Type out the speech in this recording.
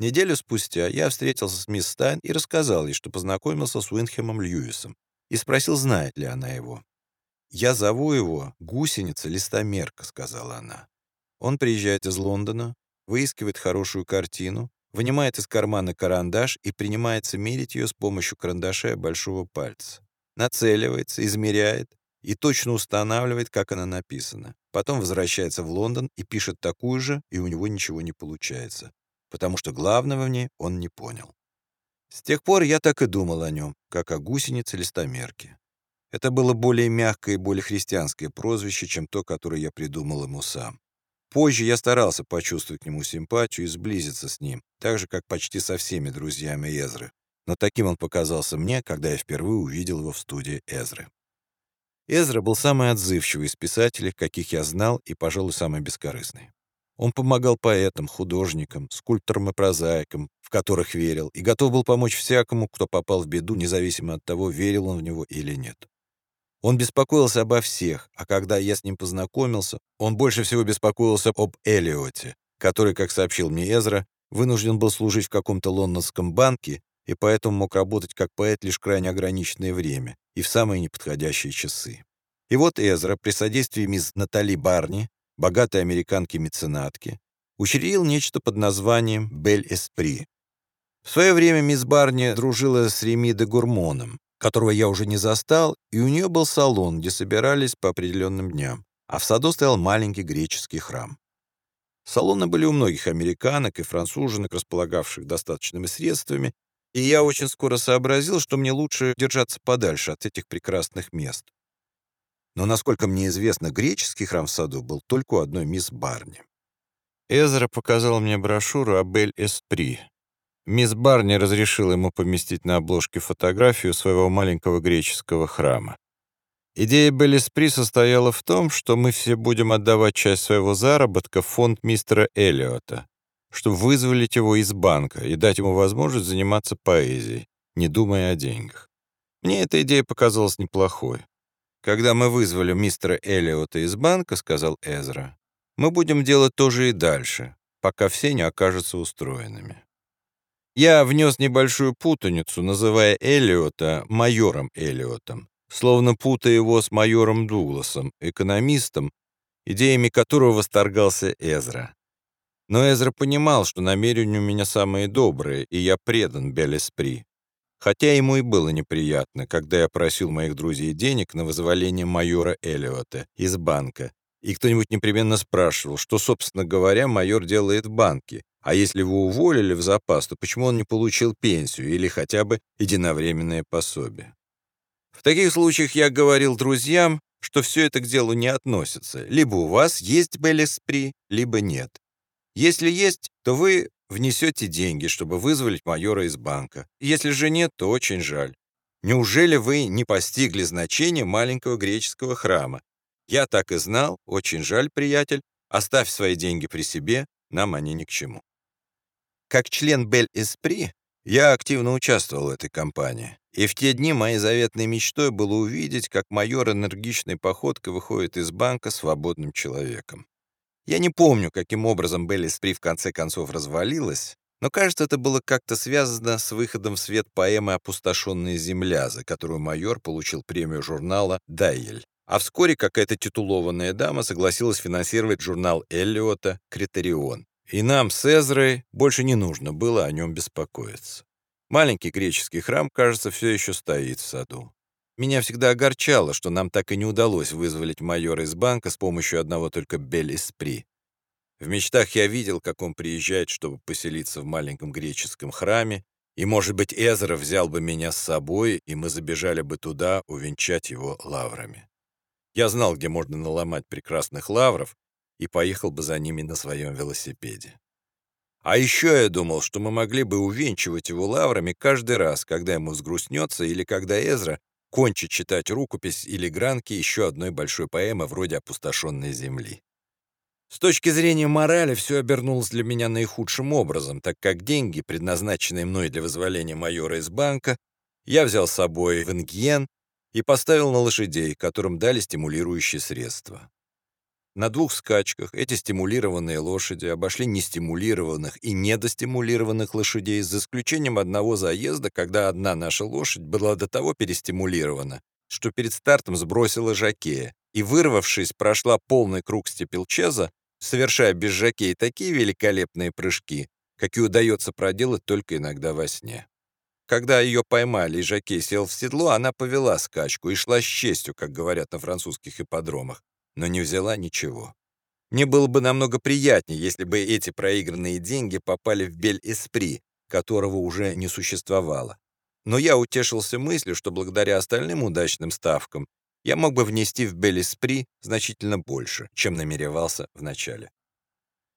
Неделю спустя я встретился с мисс Стайн и рассказал ей, что познакомился с Уинхемом Льюисом, и спросил, знает ли она его. «Я зову его гусеница-листомерка», — сказала она. Он приезжает из Лондона, выискивает хорошую картину, вынимает из кармана карандаш и принимается мерить ее с помощью карандаша и большого пальца. Нацеливается, измеряет и точно устанавливает, как она написана. Потом возвращается в Лондон и пишет такую же, и у него ничего не получается потому что главного в ней он не понял. С тех пор я так и думал о нем, как о гусенице-листомерке. Это было более мягкое и более христианское прозвище, чем то, которое я придумал ему сам. Позже я старался почувствовать к нему симпатию и сблизиться с ним, так же, как почти со всеми друзьями Эзры. Но таким он показался мне, когда я впервые увидел его в студии Эзры. Эзра был самый отзывчивый из писателей, каких я знал, и, пожалуй, самый бескорыстный. Он помогал поэтам, художникам, скульпторам и прозаикам, в которых верил, и готов был помочь всякому, кто попал в беду, независимо от того, верил он в него или нет. Он беспокоился обо всех, а когда я с ним познакомился, он больше всего беспокоился об Элиоте, который, как сообщил мне Эзра, вынужден был служить в каком-то лондонском банке и поэтому мог работать как поэт лишь крайне ограниченное время и в самые неподходящие часы. И вот Эзра при содействии мисс Натали Барни богатой американки-меценатки, учредил нечто под названием «Бель-Эспри». В свое время мисс Барни дружила с Реми де Гурмоном, которого я уже не застал, и у нее был салон, где собирались по определенным дням, а в саду стоял маленький греческий храм. Салоны были у многих американок и француженок, располагавших достаточными средствами, и я очень скоро сообразил, что мне лучше держаться подальше от этих прекрасных мест. Но, насколько мне известно, греческий храм в саду был только у одной мисс Барни. Эзра показал мне брошюру о Бель-Эспри. Мисс Барни разрешила ему поместить на обложке фотографию своего маленького греческого храма. Идея Бель-Эспри состояла в том, что мы все будем отдавать часть своего заработка в фонд мистера Эллиота, чтобы вызволить его из банка и дать ему возможность заниматься поэзией, не думая о деньгах. Мне эта идея показалась неплохой. «Когда мы вызвали мистера Эллиота из банка, — сказал Эзра, — мы будем делать то же и дальше, пока все не окажутся устроенными». Я внес небольшую путаницу, называя Эллиота майором Эллиотом, словно путая его с майором Дугласом, экономистом, идеями которого восторгался Эзра. Но Эзра понимал, что намерения у меня самые добрые, и я предан Белеспри. Хотя ему и было неприятно, когда я просил моих друзей денег на вызволение майора Эллиота из банка, и кто-нибудь непременно спрашивал, что, собственно говоря, майор делает в банке, а если его уволили в запас, то почему он не получил пенсию или хотя бы единовременное пособие? В таких случаях я говорил друзьям, что все это к делу не относится. Либо у вас есть Белеспри, либо нет. Если есть, то вы внесете деньги, чтобы вызволить майора из банка. Если же нет, то очень жаль. Неужели вы не постигли значение маленького греческого храма? Я так и знал, очень жаль, приятель. Оставь свои деньги при себе, нам они ни к чему. Как член Бель-Эспри, я активно участвовал в этой кампании. И в те дни моей заветной мечтой было увидеть, как майор энергичной походкой выходит из банка свободным человеком. Я не помню, каким образом Белли Спри в конце концов развалилась, но, кажется, это было как-то связано с выходом в свет поэмы «Опустошенная земля», за которую майор получил премию журнала «Дайель». А вскоре какая-то титулованная дама согласилась финансировать журнал Эллиота «Критерион». И нам с Эзрой больше не нужно было о нем беспокоиться. Маленький греческий храм, кажется, все еще стоит в саду. Меня всегда огорчало, что нам так и не удалось вызволить майора из банка с помощью одного только Бель-Эспри. В мечтах я видел, как он приезжает, чтобы поселиться в маленьком греческом храме, и, может быть, Эзра взял бы меня с собой, и мы забежали бы туда увенчать его лаврами. Я знал, где можно наломать прекрасных лавров, и поехал бы за ними на своем велосипеде. А еще я думал, что мы могли бы увенчивать его лаврами каждый раз, когда ему взгрустнется или когда Эзра кончить читать рукопись или гранки еще одной большой поэмы вроде «Опустошенной земли». С точки зрения морали все обернулось для меня наихудшим образом, так как деньги, предназначенные мной для вызволения майора из банка, я взял с собой в Ингьен и поставил на лошадей, которым дали стимулирующие средства. На двух скачках эти стимулированные лошади обошли нестимулированных и недостимулированных лошадей, за исключением одного заезда, когда одна наша лошадь была до того перестимулирована, что перед стартом сбросила жакея и, вырвавшись, прошла полный круг степелчеза, совершая без жакея такие великолепные прыжки, какие удается проделать только иногда во сне. Когда ее поймали и жакей сел в седло, она повела скачку и шла с честью, как говорят на французских ипподромах, но не взяла ничего. Мне было бы намного приятнее, если бы эти проигранные деньги попали в Бель-Эспри, которого уже не существовало. Но я утешился мыслью, что благодаря остальным удачным ставкам я мог бы внести в Бель-Эспри значительно больше, чем намеревался вначале.